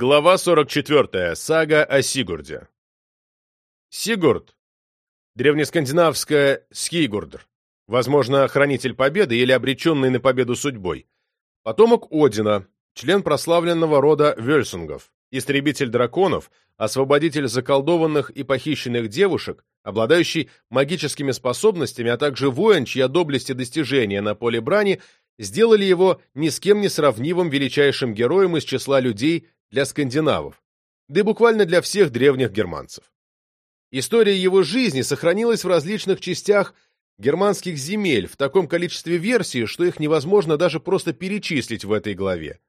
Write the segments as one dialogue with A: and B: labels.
A: Глава 44. Сага о Сигурде. Сигурд. Древнескандинавское «скигурдр». Возможно, хранитель победы или обреченный на победу судьбой. Потомок Одина, член прославленного рода Вельсунгов, истребитель драконов, освободитель заколдованных и похищенных девушек, обладающий магическими способностями, а также воин, чья доблесть и достижения на поле брани сделали его ни с кем не сравнимым величайшим героем из числа людей, для скандинавов, да и буквально для всех древних германцев. История его жизни сохранилась в различных частях германских земель в таком количестве версий, что их невозможно даже просто перечислить в этой главе.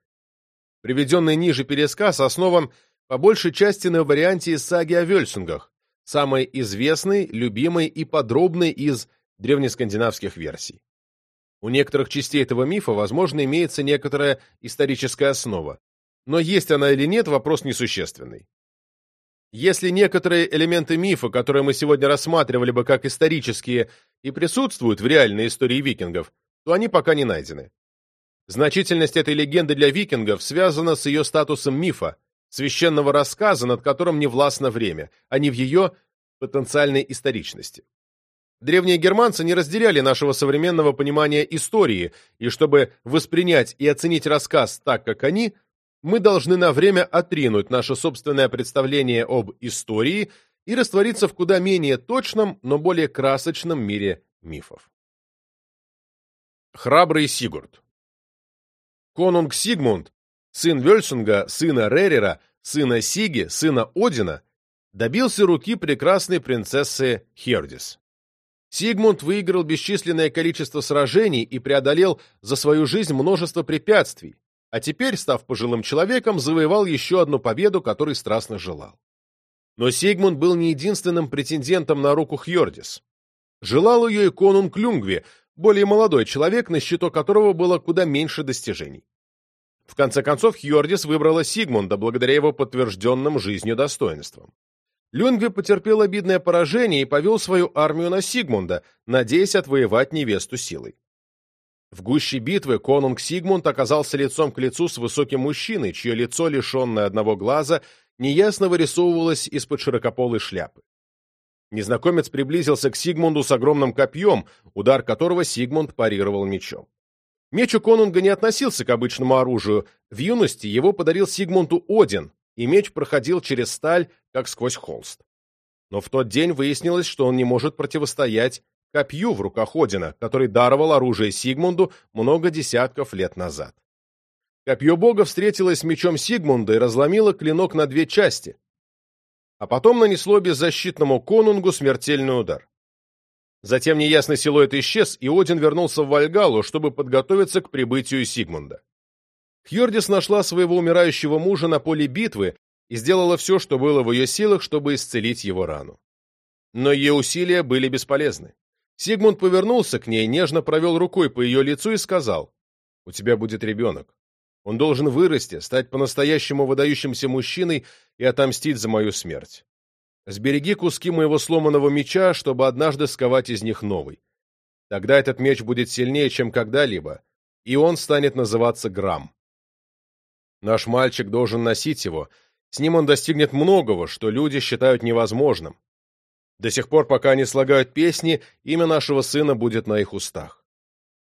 A: Приведенный ниже пересказ основан по большей части на варианте из саги о Вельсунгах, самой известной, любимой и подробной из древнескандинавских версий. У некоторых частей этого мифа, возможно, имеется некоторая историческая основа, но есть она или нет, вопрос несущественный. Если некоторые элементы мифа, которые мы сегодня рассматривали бы как исторические, и присутствуют в реальной истории викингов, то они пока не найдены. Значительность этой легенды для викингов связана с ее статусом мифа, священного рассказа, над которым не властно время, а не в ее потенциальной историчности. Древние германцы не разделяли нашего современного понимания истории, и чтобы воспринять и оценить рассказ так, как они – мы должны на время отринуть наше собственное представление об истории и раствориться в куда менее точном, но более красочном мире мифов. Храбрый Сигурд Конунг Сигмунд, сын Вельсунга, сына Ререра, сына Сиги, сына Одина, добился руки прекрасной принцессы Хердис. Сигмунд выиграл бесчисленное количество сражений и преодолел за свою жизнь множество препятствий, а теперь, став пожилым человеком, завоевал еще одну победу, которой страстно желал. Но Сигмунд был не единственным претендентом на руку Хьордис. Желал ее и конунг Люнгви, более молодой человек, на счету которого было куда меньше достижений. В конце концов, Хьордис выбрала Сигмунда благодаря его подтвержденным жизнью достоинствам. Люнгви потерпел обидное поражение и повел свою армию на Сигмунда, надеясь отвоевать невесту силой. В гуще битвы конунг Сигмунд оказался лицом к лицу с высоким мужчиной, чье лицо, лишенное одного глаза, неясно вырисовывалось из-под широкополой шляпы. Незнакомец приблизился к Сигмунду с огромным копьем, удар которого Сигмунд парировал мечом. Меч у конунга не относился к обычному оружию, в юности его подарил Сигмунду Один, и меч проходил через сталь, как сквозь холст. Но в тот день выяснилось, что он не может противостоять копью в руках Одина, который даровал оружие Сигмунду много десятков лет назад. Копье бога встретилось с мечом Сигмунда и разломило клинок на две части, а потом нанесло беззащитному конунгу смертельный удар. Затем неясный силуэт исчез, и Один вернулся в Вальгалу, чтобы подготовиться к прибытию Сигмунда. Хьордис нашла своего умирающего мужа на поле битвы и сделала все, что было в ее силах, чтобы исцелить его рану. Но ее усилия были бесполезны. Сигмунд повернулся к ней, нежно провел рукой по ее лицу и сказал, «У тебя будет ребенок. Он должен вырасти, стать по-настоящему выдающимся мужчиной и отомстить за мою смерть. Сбереги куски моего сломанного меча, чтобы однажды сковать из них новый. Тогда этот меч будет сильнее, чем когда-либо, и он станет называться Грам. Наш мальчик должен носить его, с ним он достигнет многого, что люди считают невозможным. До сих пор, пока они слагают песни, имя нашего сына будет на их устах.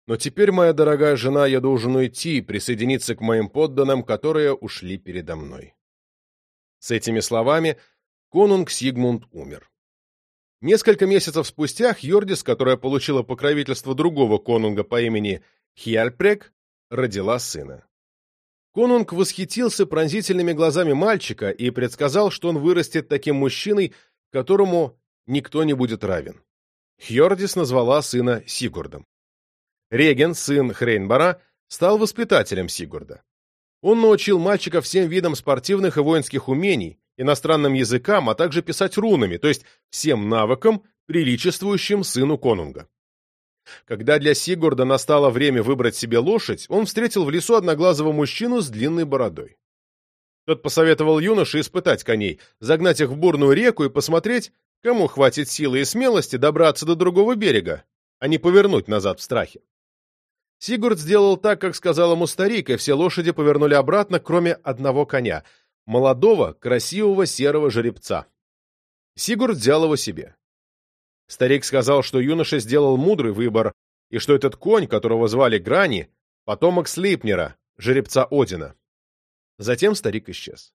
A: Но теперь, моя дорогая жена, я должен уйти и присоединиться к моим подданным, которые ушли передо мной. С этими словами конунг Сигмунд умер. Несколько месяцев спустя Хьордис, которая получила покровительство другого конунга по имени Хьяльпрек, родила сына. Конунг восхитился пронзительными глазами мальчика и предсказал, что он вырастет таким мужчиной, которому никто не будет равен. Хьордис назвала сына Сигурдом. Реген, сын Хрейнбара, стал воспитателем Сигурда. Он научил мальчика всем видам спортивных и воинских умений, иностранным языкам, а также писать рунами, то есть всем навыкам, приличествующим сыну конунга. Когда для Сигурда настало время выбрать себе лошадь, он встретил в лесу одноглазого мужчину с длинной бородой. Тот посоветовал юноше испытать коней, загнать их в бурную реку и посмотреть, Кому хватит силы и смелости добраться до другого берега, а не повернуть назад в страхе? Сигурд сделал так, как сказал ему старик, и все лошади повернули обратно, кроме одного коня. молодого, красивого серого жеребца. Сигурд взял его себе. Старик сказал, что юноша сделал мудрый выбор, и что этот конь, которого звали Грани, потомок Слейпнера, жеребца Одина. Затем старик исчез.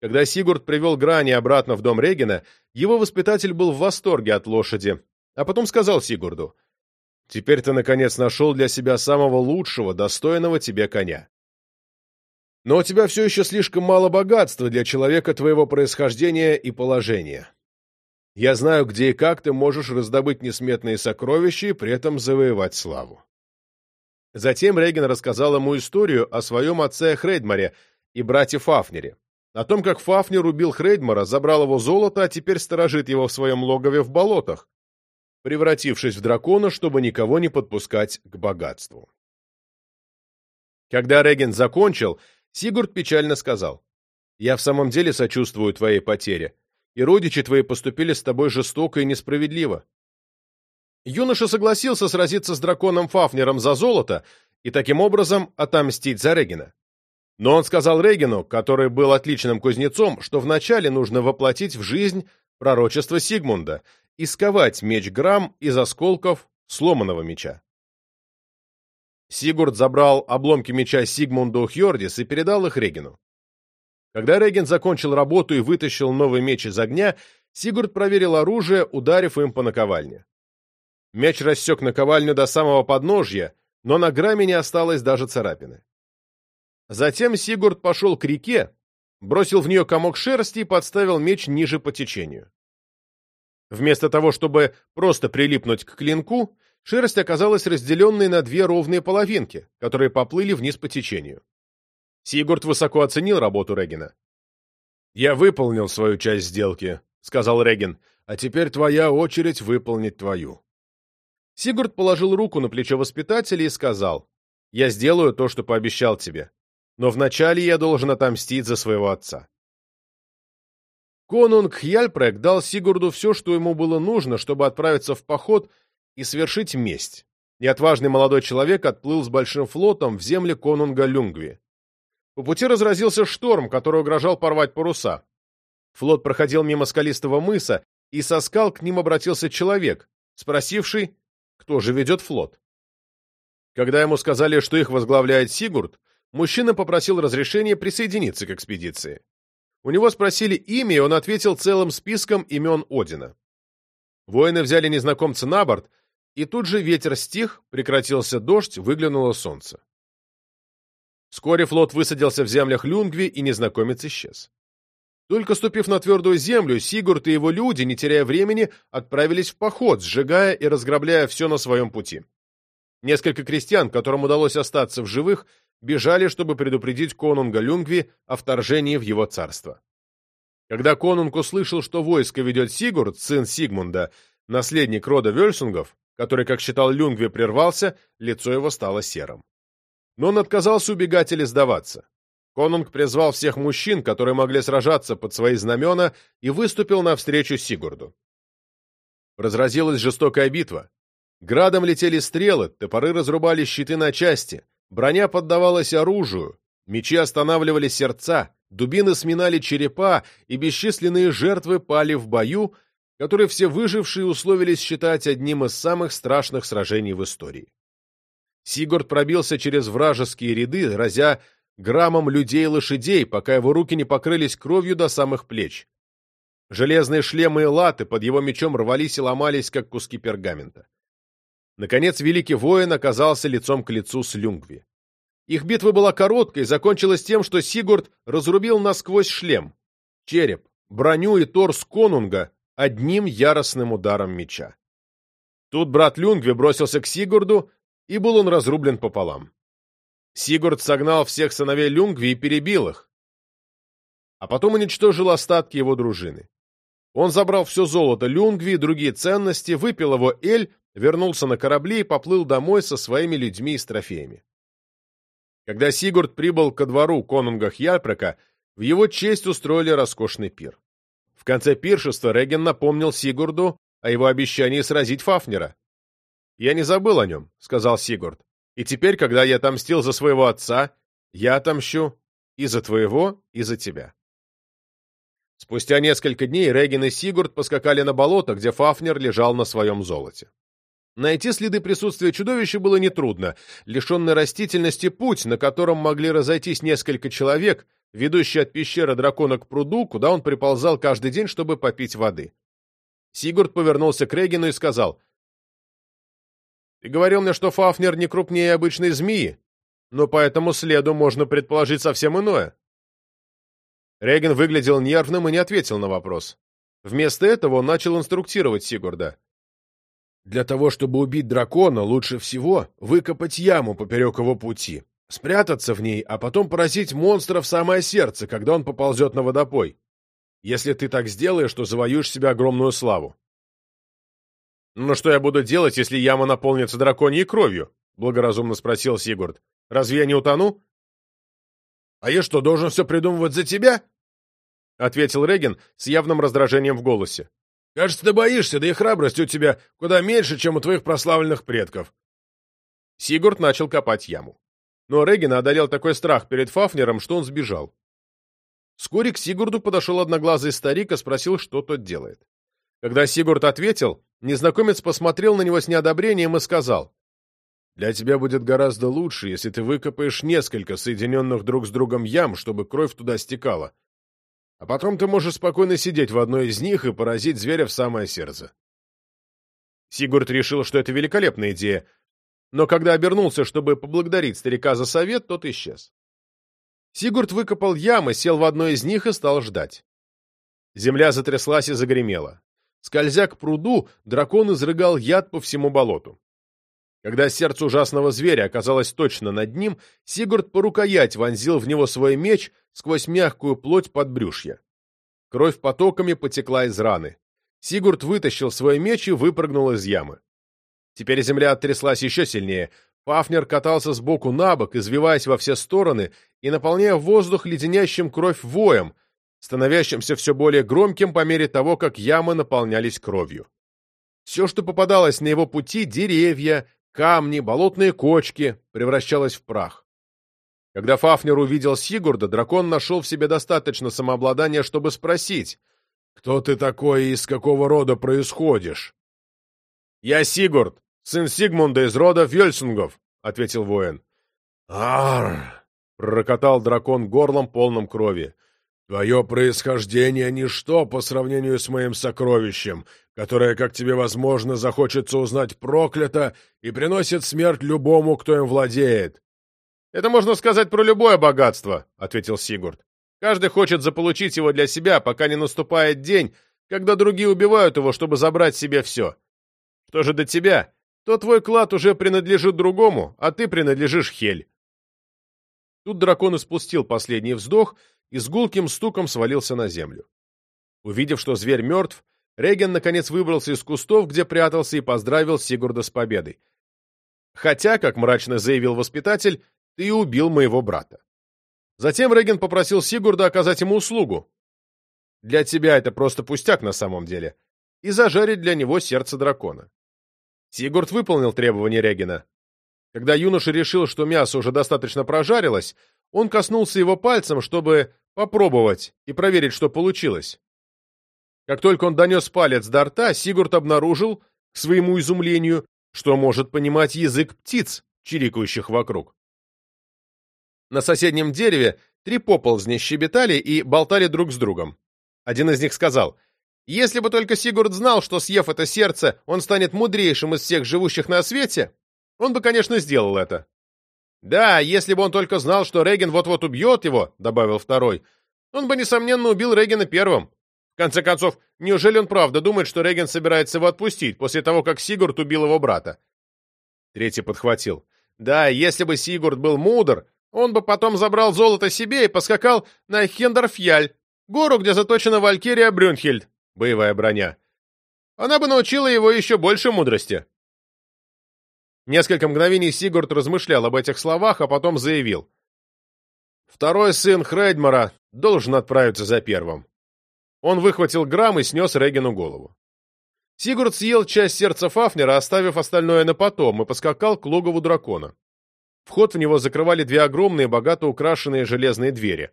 A: Когда Сигурд привел Грани обратно в дом Регина, его воспитатель был в восторге от лошади, а потом сказал Сигурду, «Теперь ты, наконец, нашел для себя самого лучшего, достойного тебе коня. Но у тебя все еще слишком мало богатства для человека твоего происхождения и положения. Я знаю, где и как ты можешь раздобыть несметные сокровища и при этом завоевать славу». Затем Реген рассказал ему историю о своем отце Хрейдмаре и брате Фафнере, о том, как Фафнер убил Хрейдмара, забрал его золото, а теперь сторожит его в своем логове в болотах, превратившись в дракона, чтобы никого не подпускать к богатству. Когда Реген закончил, Сигурд печально сказал, «Я в самом деле сочувствую твоей потере, и родичи твои поступили с тобой жестоко и несправедливо. Юноша согласился сразиться с драконом Фафнером за золото и таким образом отомстить за Регина. Но он сказал Регину, который был отличным кузнецом, что вначале нужно воплотить в жизнь пророчество Сигмунда и сковать меч Грам из осколков сломанного меча. Сигурд забрал обломки меча Сигмунду Хьордис и передал их Регину. Когда Реген закончил работу и вытащил новый меч из огня, Сигурд проверил оружие, ударив им по наковальне. Меч рассек наковальню до самого подножья, но на грамме не осталось даже царапины. Затем Сигурд пошел к реке, бросил в нее комок шерсти и подставил меч ниже по течению. Вместо того, чтобы просто прилипнуть к клинку, шерсть оказалась разделенной на две ровные половинки, которые поплыли вниз по течению. Сигурд высоко оценил работу Регина. «Я выполнил свою часть сделки», — сказал Регин, «а теперь твоя очередь выполнить твою». Сигурд положил руку на плечо воспитателя и сказал, «Я сделаю то, что пообещал тебе, но вначале я должен отомстить за своего отца». Конунг Хьяльпрек дал Сигурду все, что ему было нужно, чтобы отправиться в поход и совершить месть, и отважный молодой человек отплыл с большим флотом в земли конунга Люнгви. По пути разразился шторм, который угрожал порвать паруса. Флот проходил мимо скалистого мыса, и со скал к ним обратился человек, спросивший, кто же ведет флот. Когда ему сказали, что их возглавляет Сигурд, мужчина попросил разрешения присоединиться к экспедиции. У него спросили имя, и он ответил целым списком имен Одина. Воины взяли незнакомца на борт, и тут же ветер стих, прекратился дождь, выглянуло солнце. Вскоре флот высадился в землях Люнгви, и незнакомец исчез. Только ступив на твердую землю, Сигурд и его люди, не теряя времени, отправились в поход, сжигая и разграбляя все на своем пути. Несколько крестьян, которым удалось остаться в живых, бежали, чтобы предупредить конунга Люнгви о вторжении в его царство. Когда конунг услышал, что войско ведет Сигурд, сын Сигмунда, наследник рода Вельсунгов, который, как считал Люнгви, прервался, лицо его стало серым. Но он отказался убегать или сдаваться. Конунг призвал всех мужчин, которые могли сражаться под свои знамена, и выступил навстречу Сигурду. Разразилась жестокая битва. Градом летели стрелы, топоры разрубали щиты на части, броня поддавалась оружию, мечи останавливали сердца, дубины сминали черепа, и бесчисленные жертвы пали в бою, который все выжившие условились считать одним из самых страшных сражений в истории. Сигурд пробился через вражеские ряды, разя граммом людей и лошадей, пока его руки не покрылись кровью до самых плеч. Железные шлемы и латы под его мечом рвались и ломались, как куски пергамента. Наконец, великий воин оказался лицом к лицу с Люнгви. Их битва была короткой и закончилась тем, что Сигурд разрубил насквозь шлем, череп, броню и торс конунга одним яростным ударом меча. Тут брат Люнгви бросился к Сигурду, и был он разрублен пополам. Сигурд согнал всех сыновей Люнгви и перебил их, а потом уничтожил остатки его дружины. Он забрал все золото Люнгви и другие ценности, выпил его эль, вернулся на корабли и поплыл домой со своими людьми и с трофеями. Когда Сигурд прибыл ко двору конунга Хьяльпрека, в его честь устроили роскошный пир. В конце пиршества Реген напомнил Сигурду о его обещании сразить Фафнера. «Я не забыл о нем», — сказал Сигурд. И теперь, когда я отомстил за своего отца, я отомщу И за твоего, и за тебя. Спустя несколько дней Реген и Сигурд поскакали на болото, где Фафнер лежал на своем золоте. Найти следы присутствия чудовища было нетрудно. Лишенный растительности путь, на котором могли разойтись несколько человек, ведущий от пещеры дракона к пруду, куда он приползал каждый день, чтобы попить воды. Сигурд повернулся к Регину и сказал, «Ты говорил мне, что Фафнер не крупнее обычной змеи, но по этому следу можно предположить совсем иное». Реген выглядел нервным и не ответил на вопрос. Вместо этого он начал инструктировать Сигурда. Для того, чтобы убить дракона, лучше всего выкопать яму поперек его пути, спрятаться в ней, а потом поразить монстра в самое сердце, когда он поползет на водопой. Если ты так сделаешь, то завоюешь себе огромную славу. «Ну что я буду делать, если яма наполнится драконьей кровью?» — благоразумно спросил Сигурд. «Разве я не утону?» «А я что, должен все придумывать за тебя?» — ответил Реген с явным раздражением в голосе. Кажется, ты боишься, да и храбрость у тебя куда меньше, чем у твоих прославленных предков. Сигурд начал копать яму. Но Регина одолел такой страх перед Фафнером, что он сбежал. Вскоре к Сигурду подошел одноглазый старик и спросил, что тот делает. Когда Сигурд ответил, незнакомец посмотрел на него с неодобрением и сказал, «Для тебя будет гораздо лучше, если ты выкопаешь несколько соединенных друг с другом ям, чтобы кровь туда стекала. А потом ты можешь спокойно сидеть в одной из них и поразить зверя в самое сердце. Сигурд решил, что это великолепная идея, но когда обернулся, чтобы поблагодарить старика за совет, тот исчез. Сигурд выкопал ямы, сел в одной из них и стал ждать. Земля затряслась и загремела. Скользя к пруду, дракон изрыгал яд по всему болоту. Когда сердце ужасного зверя оказалось точно над ним, Сигурд по рукоять вонзил в него свой меч сквозь мягкую плоть под брюшья. Кровь потоками потекла из раны. Сигурд вытащил свой меч и выпрыгнул из ямы. Теперь земля оттряслась еще сильнее. Пафнер катался сбоку на бок, извиваясь во все стороны и наполняя воздух леденящим кровь воем, становящимся все более громким по мере того, как ямы наполнялись кровью. Все, что попадалось на его пути — деревья, камни, болотные кочки превращалось в прах. Когда Фафнер увидел Сигурда, дракон нашел в себе достаточно самообладания, чтобы спросить, «Кто ты такой и из какого рода происходишь?» «Я Сигурд, сын Сигмунда из рода Фьельсунгов», — ответил воин.
B: «Арр!»
A: — пророкотал дракон горлом полным крови.
B: «Твое происхождение — ничто по сравнению с моим сокровищем, которое, как тебе возможно, захочется узнать проклято и приносит смерть любому, кто им владеет.
A: — Это можно сказать про любое богатство, — ответил Сигурд. — Каждый хочет заполучить его для себя, пока не наступает день, когда другие убивают его, чтобы забрать себе все. Что же до тебя, то твой клад уже принадлежит другому, а ты принадлежишь Хель. Тут дракон испустил последний вздох и с гулким стуком свалился на землю. Увидев, что зверь мертв, Реген наконец выбрался из кустов, где прятался, и поздравил Сигурда с победой. Хотя, как мрачно заявил воспитатель, ты убил моего брата. Затем Реген попросил Сигурда оказать ему услугу. Для тебя это просто пустяк на самом деле. И зажарить для него сердце дракона. Сигурд выполнил требования Регена. Когда юноша решил, что мясо уже достаточно прожарилось, он коснулся его пальцем, чтобы попробовать и проверить, что получилось. Как только он донес палец до рта, Сигурд обнаружил, к своему изумлению, что может понимать язык птиц, чирикающих вокруг. На соседнем дереве три поползни щебетали и болтали друг с другом. Один из них сказал, «Если бы только Сигурд знал, что, съев это сердце, он станет мудрейшим из всех живущих на свете, он бы, конечно, сделал это». «Да, если бы он только знал, что Реген вот-вот убьет его», — добавил второй, «он бы, несомненно, убил Регена первым конце концов, неужели он правда думает, что Реген собирается его отпустить после того, как Сигурд убил его брата? Третий подхватил. Да, если бы Сигурд был мудр, он бы потом забрал золото себе и поскакал на Хендерфьяль, гору, где заточена Валькирия Брюнхельд, боевая броня. Она бы научила его еще больше мудрости. Несколько мгновений Сигурд размышлял об этих словах, а потом заявил. Второй сын Хрейдмара должен отправиться за первым. Он выхватил грамм и снес Регину голову. Сигурд съел часть сердца Фафнера, оставив остальное на потом, и поскакал к логову дракона. Вход в него закрывали две огромные, богато украшенные железные двери.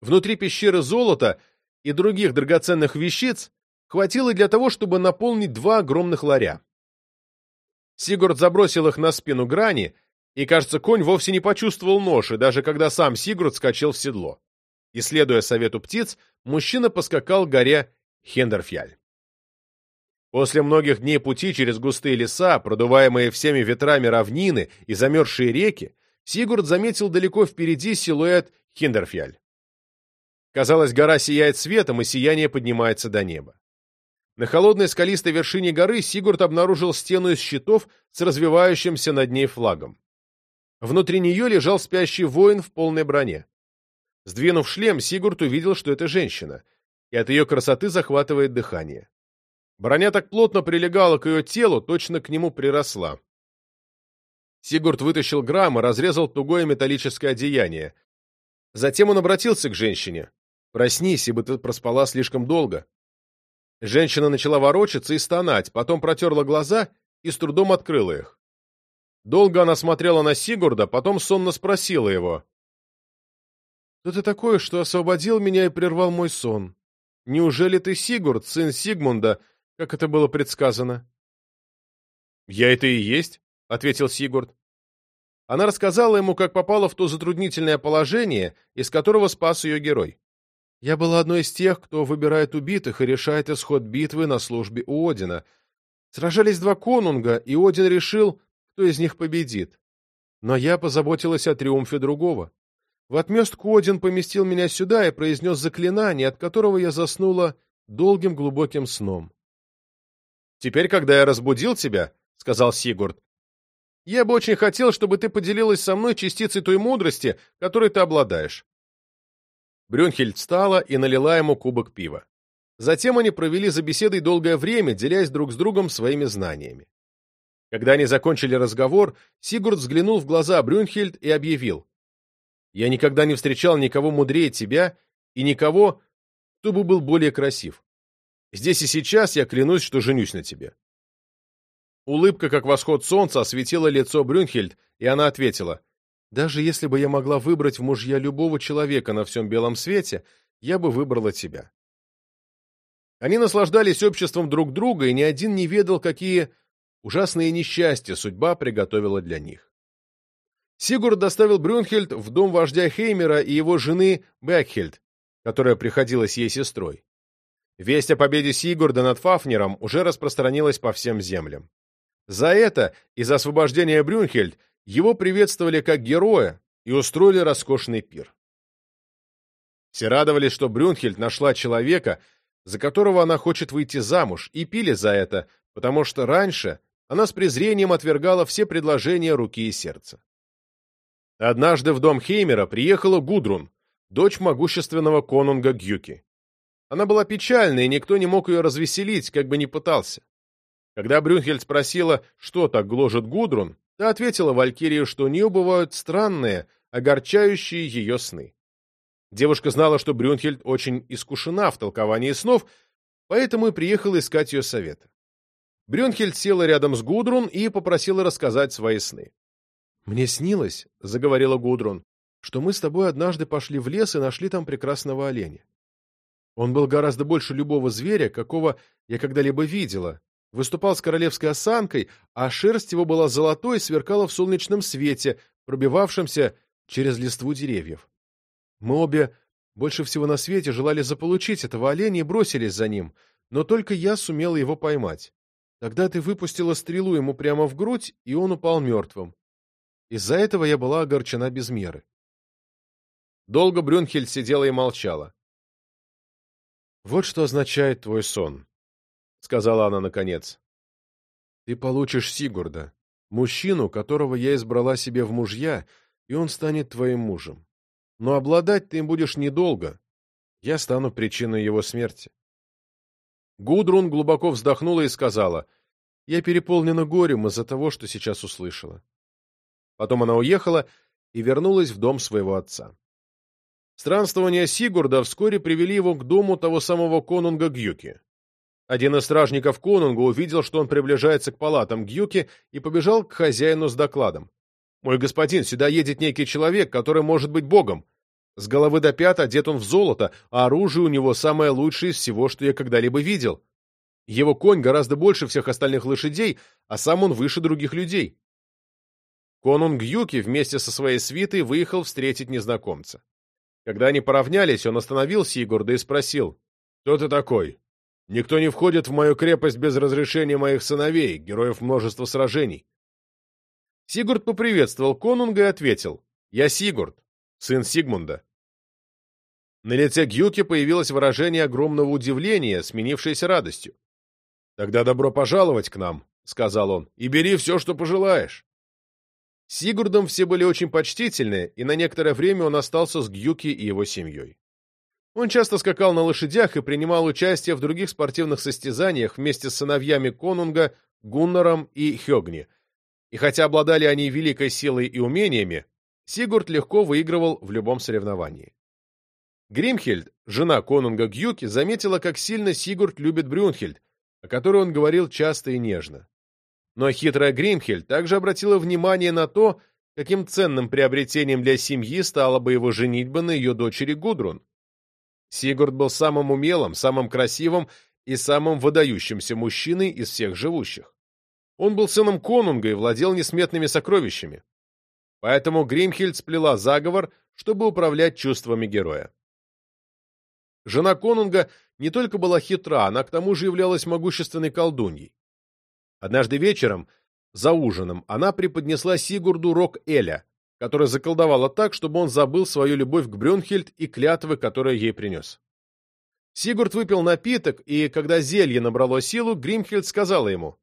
A: Внутри пещеры золота и других драгоценных вещиц хватило для того, чтобы наполнить два огромных ларя. Сигурд забросил их на спину грани, и, кажется, конь вовсе не почувствовал ноши, даже когда сам Сигурд скачал в седло. И, следуя совету птиц, мужчина поскакал к горе Хендерфьяль. После многих дней пути через густые леса, продуваемые всеми ветрами равнины и замерзшие реки, Сигурд заметил далеко впереди силуэт Хиндерфьяль. Казалось, гора сияет светом, и сияние поднимается до неба. На холодной скалистой вершине горы Сигурд обнаружил стену из щитов с развивающимся над ней флагом. Внутри нее лежал спящий воин в полной броне. Сдвинув шлем, Сигурд увидел, что это женщина, и от ее красоты захватывает дыхание. Броня так плотно прилегала к ее телу, точно к нему приросла. Сигурд вытащил грамм и разрезал тугое металлическое одеяние. Затем он обратился к женщине. «Проснись, ибо ты проспала слишком долго. Женщина начала ворочаться и стонать, потом протерла глаза и с трудом открыла их. Долго она смотрела на Сигурда, потом сонно спросила его. «Кто ты такой, что освободил меня и прервал мой сон? Неужели ты Сигурд, сын Сигмунда, как это было предсказано?» «Я это и есть», — ответил Сигурд. Она рассказала ему, как попала в то затруднительное положение, из которого спас ее герой. Я была одной из тех, кто выбирает убитых и решает исход битвы на службе у Одина. Сражались два конунга, и Один решил, кто из них победит. Но я позаботилась о триумфе другого. В отместку Один поместил меня сюда и произнес заклинание, от которого я заснула долгим глубоким сном. «Теперь, когда я разбудил тебя, — сказал Сигурд, — я бы очень хотел, чтобы ты поделилась со мной частицей той мудрости, которой ты обладаешь. Брюнхельд встала и налила ему кубок пива. Затем они провели за беседой долгое время, делясь друг с другом своими знаниями. Когда они закончили разговор, Сигурд взглянул в глаза Брюнхельд и объявил. «Я никогда не встречал никого мудрее тебя и никого, кто бы был более красив. Здесь и сейчас я клянусь, что женюсь на тебе». Улыбка, как восход солнца, осветила лицо Брюнхельд, и она ответила. Даже если бы я могла выбрать в мужья любого человека на всем белом свете, я бы выбрала тебя. Они наслаждались обществом друг друга, и ни один не ведал, какие ужасные несчастья судьба приготовила для них. Сигурд доставил Брюнхельд в дом вождя Хеймера и его жены Бекхельд, которая приходилась ей сестрой. Весть о победе Сигурда над Фафнером уже распространилась по всем землям. За это и за освобождение Брюнхельд его приветствовали как героя и устроили роскошный пир. Все радовались, что Брюнхельд нашла человека, за которого она хочет выйти замуж, и пили за это, потому что раньше она с презрением отвергала все предложения руки и сердца. Однажды в дом Хеймера приехала Гудрун, дочь могущественного конунга Гюки. Она была печальна, и никто не мог ее развеселить, как бы ни пытался. Когда Брюнхельд спросила, что так гложет Гудрун, Та ответила Валькирии, что у нее бывают странные, огорчающие ее сны. Девушка знала, что Брюнхельд очень искушена в толковании снов, поэтому и приехала искать ее совета. Брюнхельд села рядом с Гудрун и попросила рассказать свои сны. «Мне снилось», — заговорила Гудрун, — «что мы с тобой однажды пошли в лес и нашли там прекрасного оленя. Он был гораздо больше любого зверя, какого я когда-либо видела, выступал с королевской осанкой, а шерсть его была золотой и сверкала в солнечном свете, пробивавшемся через листву деревьев. Мы обе больше всего на свете желали заполучить этого оленя и бросились за ним, но только я сумела его поймать. Тогда ты выпустила стрелу ему прямо в грудь, и он упал мертвым. Из-за этого я была огорчена без меры. Долго Брюнхельд сидела и молчала. «Вот что означает твой сон», — сказала она наконец. «Ты получишь Сигурда, мужчину, которого я избрала себе в мужья, и он станет твоим мужем. Но обладать ты им будешь недолго. Я стану причиной его смерти». Гудрун глубоко вздохнула и сказала, «Я переполнена горем из-за того, что сейчас услышала». Потом она уехала и вернулась в дом своего отца. Странствования Сигурда вскоре привели его к дому того самого конунга Гюки. Один из стражников конунга увидел, что он приближается к палатам Гюки, и побежал к хозяину с докладом. Мой господин, сюда едет некий человек, который может быть богом. С головы до пят одет он в золото, а оружие у него самое лучшее из всего, что я когда-либо видел. Его конь гораздо больше всех остальных лошадей, а сам он выше других людей. Конунг Юки вместе со своей свитой выехал встретить незнакомца. Когда они поравнялись, он остановил Сигурда и спросил, «Кто ты такой? Никто не входит в мою крепость без разрешения моих сыновей, героев множества сражений». Сигурд поприветствовал конунга и ответил, «Я Сигурд, сын Сигмунда». На лице Гюки появилось выражение огромного удивления, сменившееся радостью. «Тогда добро пожаловать к нам», — сказал он, — «и бери все, что пожелаешь». Сигурдом все были очень почтительны, и на некоторое время он остался с Гюки и его семьей. Он часто скакал на лошадях и принимал участие в других спортивных состязаниях вместе с сыновьями Конунга, Гуннаром и Хёгни. И хотя обладали они великой силой и умениями, Сигурд легко выигрывал в любом соревновании. Гримхельд, жена Конунга Гюки, заметила, как сильно Сигурд любит Брюнхельд, о которой он говорил часто и нежно. Но хитрая Гримхель также обратила внимание на то, каким ценным приобретением для семьи стала бы его женитьба на ее дочери Гудрун. Сигурд был самым умелым, самым красивым и самым выдающимся мужчиной из всех живущих. Он был сыном конунга и владел несметными сокровищами. Поэтому Гримхельд сплела заговор, чтобы управлять чувствами героя. Жена конунга не только была хитра, она к тому же являлась могущественной колдуньей. Однажды вечером, за ужином, она преподнесла Сигурду рог Эля, который заколдовала так, чтобы он забыл свою любовь к Брюнхельд и клятвы, которые ей принес. Сигурд выпил напиток, и, когда зелье набрало силу, Гримхельд сказала ему,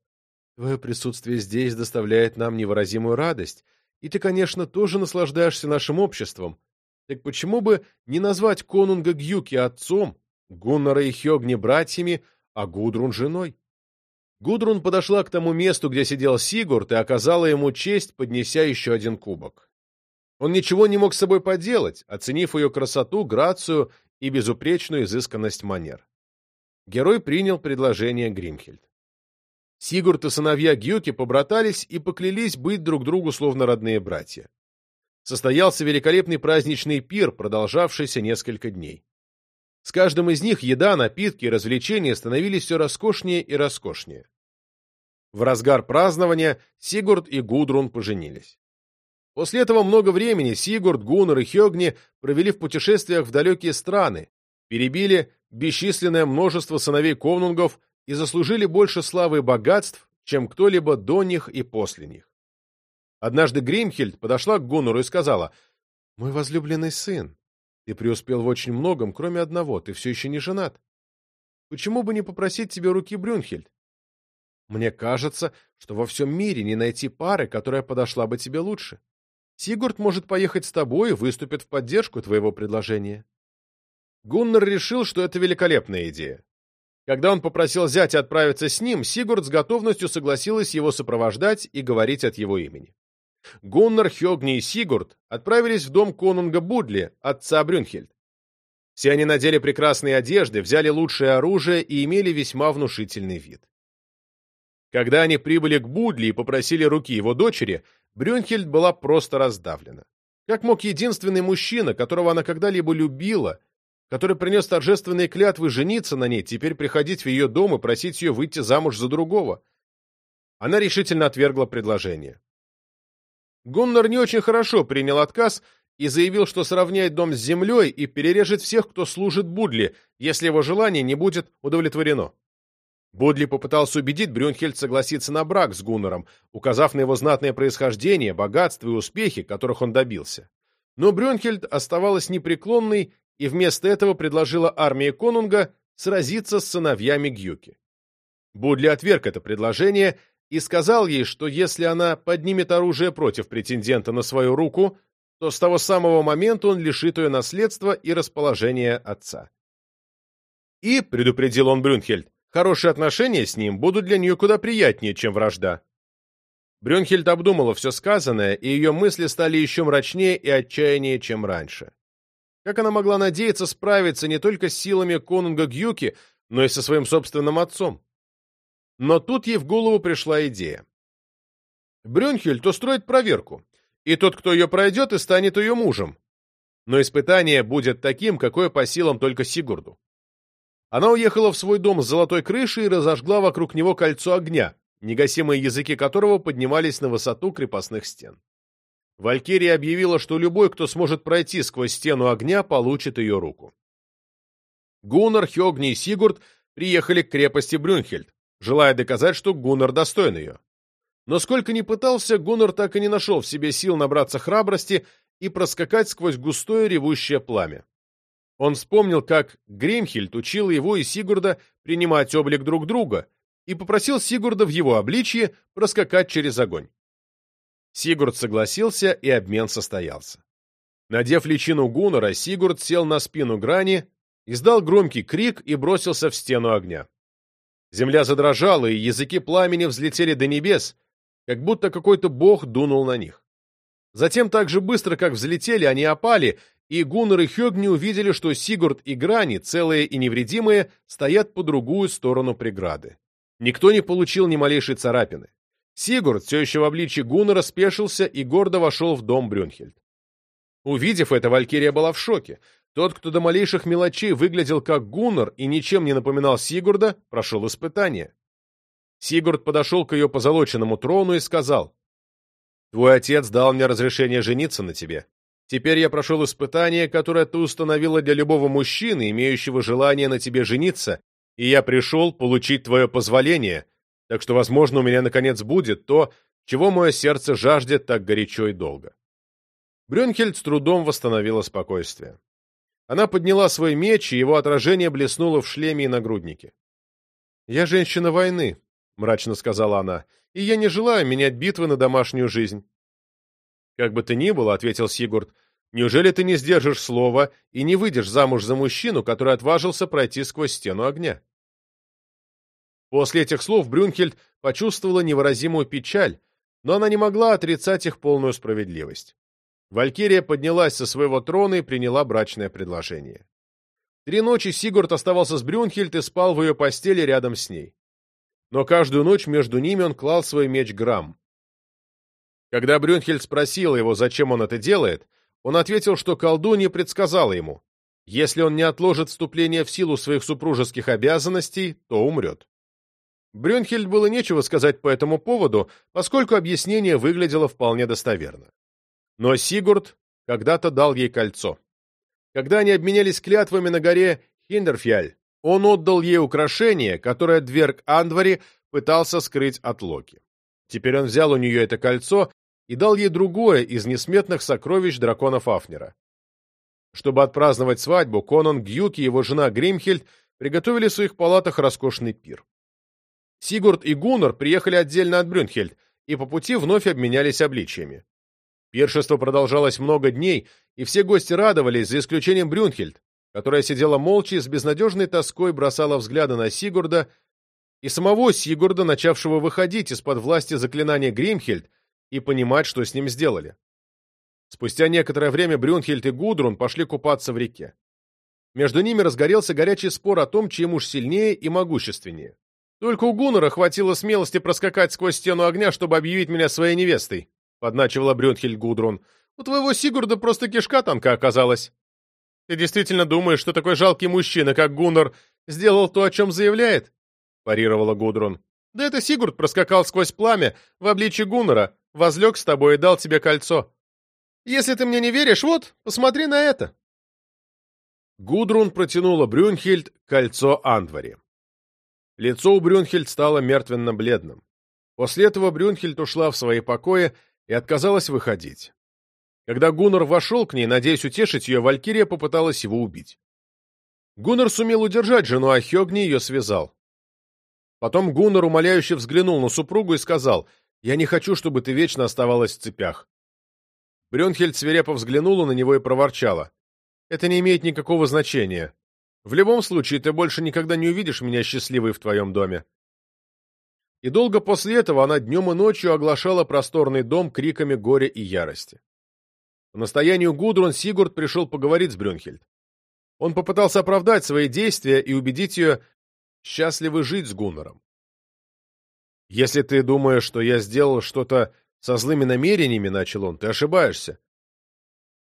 A: «Твое присутствие здесь доставляет нам невыразимую радость, и ты, конечно, тоже наслаждаешься нашим обществом. Так почему бы не назвать конунга Гюки отцом, Гуннара и Хёгни братьями, а Гудрун женой?» Гудрун подошла к тому месту, где сидел Сигурд, и оказала ему честь, поднеся еще один кубок. Он ничего не мог с собой поделать, оценив ее красоту, грацию и безупречную изысканность манер. Герой принял предложение Гримхельд. Сигурд и сыновья Гюки побратались и поклялись быть друг другу словно родные братья. Состоялся великолепный праздничный пир, продолжавшийся несколько дней. С каждым из них еда, напитки и развлечения становились все роскошнее и роскошнее. В разгар празднования Сигурд и Гудрун поженились. После этого много времени Сигурд, Гуннар и Хёгни провели в путешествиях в далекие страны, перебили бесчисленное множество сыновей конунгов и заслужили больше славы и богатств, чем кто-либо до них и после них. Однажды Гримхельд подошла к Гуннуру и сказала, «Мой возлюбленный сын, ты преуспел в очень многом, кроме одного, ты все еще не женат. Почему бы не попросить тебе руки Брюнхельд? Мне кажется, что во всем мире не найти пары, которая подошла бы тебе лучше. Сигурд может поехать с тобой и выступит в поддержку твоего предложения. Гуннар решил, что это великолепная идея. Когда он попросил зятя отправиться с ним, Сигурд с готовностью согласилась его сопровождать и говорить от его имени. Гуннар, Хёгни и Сигурд отправились в дом конунга Будли, отца Брюнхельд. Все они надели прекрасные одежды, взяли лучшее оружие и имели весьма внушительный вид. Когда они прибыли к Будли и попросили руки его дочери, Брюнхельд была просто раздавлена. Как мог единственный мужчина, которого она когда-либо любила, который принес торжественные клятвы жениться на ней, теперь приходить в ее дом и просить ее выйти замуж за другого? Она решительно отвергла предложение. Гуннар не очень хорошо принял отказ и заявил, что сравняет дом с землей и перережет всех, кто служит Будли, если его желание не будет удовлетворено. Будли попытался убедить Брюнхельд согласиться на брак с Гуннером, указав на его знатное происхождение, богатство и успехи, которых он добился. Но Брюнхельд оставалась непреклонной и вместо этого предложила армии Конунга сразиться с сыновьями Гюки. Будли отверг это предложение и сказал ей, что если она поднимет оружие против претендента на свою руку, то с того самого момента он лишит ее наследства и расположения отца. И, предупредил он Брюнхельд, хорошие отношения с ним будут для нее куда приятнее, чем вражда. Брюнхельд обдумала все сказанное, и ее мысли стали еще мрачнее и отчаяннее, чем раньше. Как она могла надеяться справиться не только с силами конунга Гюки, но и со своим собственным отцом? Но тут ей в голову пришла идея. Брюнхельд устроит проверку, и тот, кто ее пройдет, и станет ее мужем. Но испытание будет таким, какое по силам только Сигурду. Она уехала в свой дом с золотой крышей и разожгла вокруг него кольцо огня, негасимые языки которого поднимались на высоту крепостных стен. Валькирия объявила, что любой, кто сможет пройти сквозь стену огня, получит ее руку. Гуннар, Хёгни и Сигурд приехали к крепости Брюнхельд, желая доказать, что Гуннар достоин ее. Но сколько ни пытался, Гуннар так и не нашел в себе сил набраться храбрости и проскакать сквозь густое ревущее пламя. Он вспомнил, как Гримхельд учил его и Сигурда принимать облик друг друга и попросил Сигурда в его обличье проскакать через огонь. Сигурд согласился, и обмен состоялся. Надев личину Гуннера, Сигурд сел на спину Грани, издал громкий крик и бросился в стену огня. Земля задрожала, и языки пламени взлетели до небес, как будто какой-то бог дунул на них. Затем так же быстро, как взлетели, они опали, и Гуннер и Хёгни увидели, что Сигурд и Грани, целые и невредимые, стоят по другую сторону преграды. Никто не получил ни малейшей царапины. Сигурд, все еще в обличье Гуннера, спешился и гордо вошел в дом Брюнхельд. Увидев это, Валькирия была в шоке. Тот, кто до малейших мелочей выглядел как Гуннер и ничем не напоминал Сигурда, прошел испытание. Сигурд подошел к ее позолоченному трону и сказал, «Твой отец дал мне разрешение жениться на тебе. Теперь я прошел испытание, которое ты установила для любого мужчины, имеющего желание на тебе жениться, и я пришел получить твое позволение, так что, возможно, у меня наконец будет то, чего мое сердце жаждет так горячо и долго». Брюнхельд с трудом восстановила спокойствие. Она подняла свой меч, и его отражение блеснуло в шлеме и нагруднике. «Я женщина войны», — мрачно сказала она, — «и я не желаю менять битвы на домашнюю жизнь». «Как бы то ни было», — ответил Сигурд, — «неужели ты не сдержишь слова и не выйдешь замуж за мужчину, который отважился пройти сквозь стену огня?» После этих слов Брюнхельд почувствовала невыразимую печаль, но она не могла отрицать их полную справедливость. Валькирия поднялась со своего трона и приняла брачное предложение. Три ночи Сигурд оставался с Брюнхельд и спал в ее постели рядом с ней но каждую ночь между ними он клал свой меч Грам. Когда Брюнхельд спросила его, зачем он это делает, он ответил, что колдунья предсказала ему, если он не отложит вступление в силу своих супружеских обязанностей, то умрет. Брюнхельд было нечего сказать по этому поводу, поскольку объяснение выглядело вполне достоверно. Но Сигурд когда-то дал ей кольцо. Когда они обменялись клятвами на горе Хиндерфьяль, он отдал ей украшение, которое Дверг Андвари пытался скрыть от Локи. Теперь он взял у нее это кольцо и дал ей другое из несметных сокровищ дракона Фафнера. Чтобы отпраздновать свадьбу, Конан Гюк и его жена Гримхельд приготовили в своих палатах роскошный пир. Сигурд и Гуннар приехали отдельно от Брюнхельд и по пути вновь обменялись обличиями. Пиршество продолжалось много дней, и все гости радовались, за исключением Брюнхельд, которая сидела молча и с безнадежной тоской бросала взгляды на Сигурда и самого Сигурда, начавшего выходить из-под власти заклинания Гримхельд и понимать, что с ним сделали. Спустя некоторое время Брюнхельд и Гудрун пошли купаться в реке. Между ними разгорелся горячий спор о том, чьи муж сильнее и могущественнее. «Только у Гуннера хватило смелости проскакать сквозь стену огня, чтобы объявить меня своей невестой», — подначивала Брюнхельд Гудрун. «У твоего Сигурда просто кишка танка оказалась». Ты действительно думаешь, что такой жалкий мужчина, как Гуннар, сделал то, о чем заявляет?» — парировала Гудрун. «Да это Сигурд проскакал сквозь пламя в обличье Гуннара, возлег с тобой и дал тебе кольцо. Если ты мне не веришь, вот, посмотри на это». Гудрун протянула Брюнхельд кольцо Андвари. Лицо у Брюнхельд стало мертвенно-бледным. После этого Брюнхельд ушла в свои покои и отказалась выходить. Когда Гуннар вошел к ней, надеясь утешить ее, Валькирия попыталась его убить. Гуннар сумел удержать жену, а Хёгни ее связал. Потом Гуннар умоляюще взглянул на супругу и сказал, «Я не хочу, чтобы ты вечно оставалась в цепях». Брюнхельд свирепо взглянула на него и проворчала, «Это не имеет никакого значения. В любом случае, ты больше никогда не увидишь меня счастливой в твоем доме». И долго после этого она днем и ночью оглашала просторный дом криками горя и ярости. По настоянию Гудрун Сигурд пришел поговорить с Брюнхельд. Он попытался оправдать свои действия и убедить ее счастливо жить с Гуннором. «Если ты думаешь, что я сделал что-то со злыми намерениями, — начал он, — ты ошибаешься.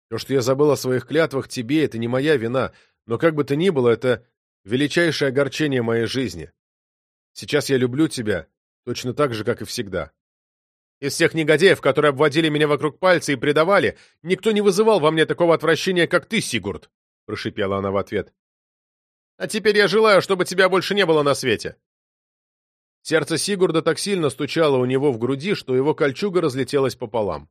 A: То, что я забыл о своих клятвах тебе, это не моя вина, но как бы то ни было, это величайшее огорчение моей жизни. Сейчас я люблю тебя, точно так же, как и всегда. Из всех негодяев, которые обводили меня вокруг пальца и предавали, никто не вызывал во мне такого отвращения, как ты, Сигурд, — прошипела она в ответ. А теперь я желаю, чтобы тебя больше не было на свете. Сердце Сигурда так сильно стучало у него в груди, что его кольчуга разлетелась пополам.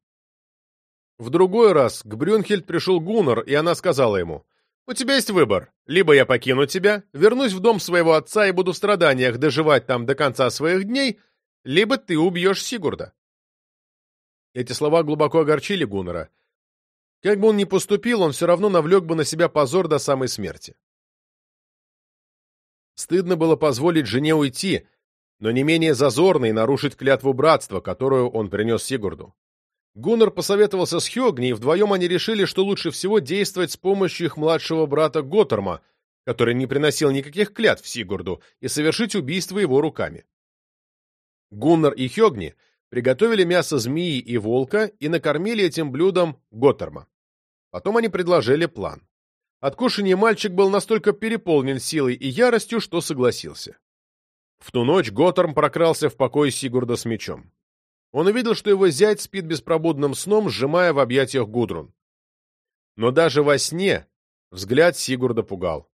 A: В другой раз к Брюнхельд пришел Гуннар, и она сказала ему, «У тебя есть выбор. Либо я покину тебя, вернусь в дом своего отца и буду в страданиях доживать там до конца своих дней, либо ты убьешь Сигурда». Эти слова глубоко огорчили Гуннера. Как бы он ни поступил, он все равно навлек бы на себя позор до самой смерти. Стыдно было позволить жене уйти, но не менее зазорно и нарушить клятву братства, которую он принес Сигурду. Гуннар посоветовался с Хёгни, и вдвоем они решили, что лучше всего действовать с помощью их младшего брата Готтерма, который не приносил никаких клятв Сигурду, и совершить убийство его руками. Гуннар и Хёгни приготовили мясо змеи и волка и накормили этим блюдом Готтерма. Потом они предложили план. От кушания мальчик был настолько переполнен силой и яростью, что согласился. В ту ночь Готтерм прокрался в покой Сигурда с мечом. Он увидел, что его зять спит беспробудным сном, сжимая в объятиях Гудрун. Но даже во сне взгляд Сигурда пугал.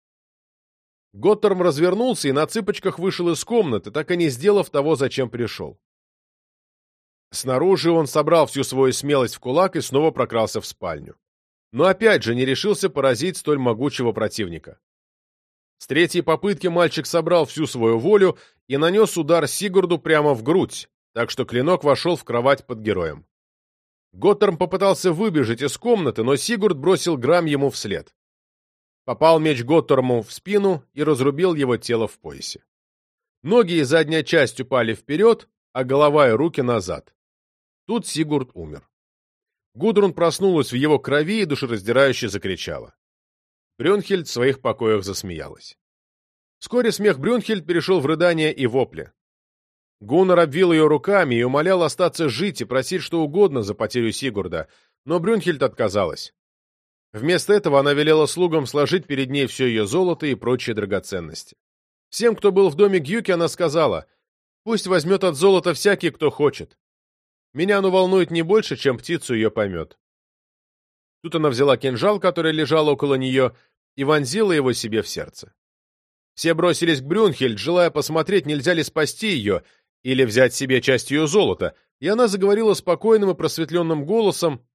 A: Готтерм развернулся и на цыпочках вышел из комнаты, так и не сделав того, зачем пришел. Снаружи он собрал всю свою смелость в кулак и снова прокрался в спальню но опять же не решился поразить столь могучего противника. С третьей попытки мальчик собрал всю свою волю и нанес удар Сигурду прямо в грудь, так что клинок вошел в кровать под героем. Готтерм попытался выбежать из комнаты, но Сигурд бросил грамм ему вслед. Попал меч Готтерму в спину и разрубил его тело в поясе. Ноги и задняя часть упали вперед, а голова и руки назад. Тут Сигурд умер. Гудрун проснулась в его крови и душераздирающе закричала. Брюнхельд в своих покоях засмеялась. Вскоре смех Брюнхельд перешел в рыдание и вопли. Гуннар обвил ее руками и умолял остаться жить и просить что угодно за потерю Сигурда, но Брюнхельд отказалась. Вместо этого она велела слугам сложить перед ней все ее золото и прочие драгоценности. Всем, кто был в доме Гюки, она сказала, «Пусть возьмет от золота всякий, кто хочет. Меня оно волнует не больше, чем птицу ее поймет. Тут она взяла кинжал, который лежал около нее, и вонзила его себе в сердце. Все бросились к Брюнхельд, желая посмотреть, нельзя ли спасти ее или взять себе часть ее золота, и она заговорила спокойным и просветленным голосом,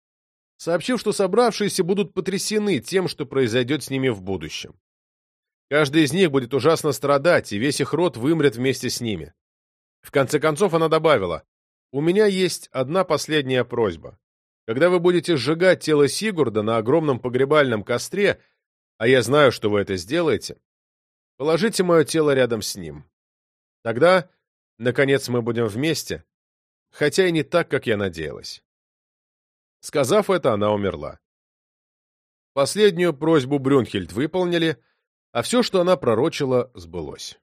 A: сообщив, что собравшиеся будут потрясены тем, что произойдет с ними в будущем. Каждый из них будет ужасно страдать, и весь их род вымрет вместе с ними. В конце концов она добавила, у меня есть одна последняя просьба. Когда вы будете сжигать тело Сигурда на огромном погребальном костре, а я знаю, что вы это сделаете, положите мое тело рядом с ним. Тогда, наконец, мы будем вместе, хотя и не так, как я надеялась. Сказав это, она умерла. Последнюю просьбу Брюнхельд выполнили, а все, что она пророчила, сбылось.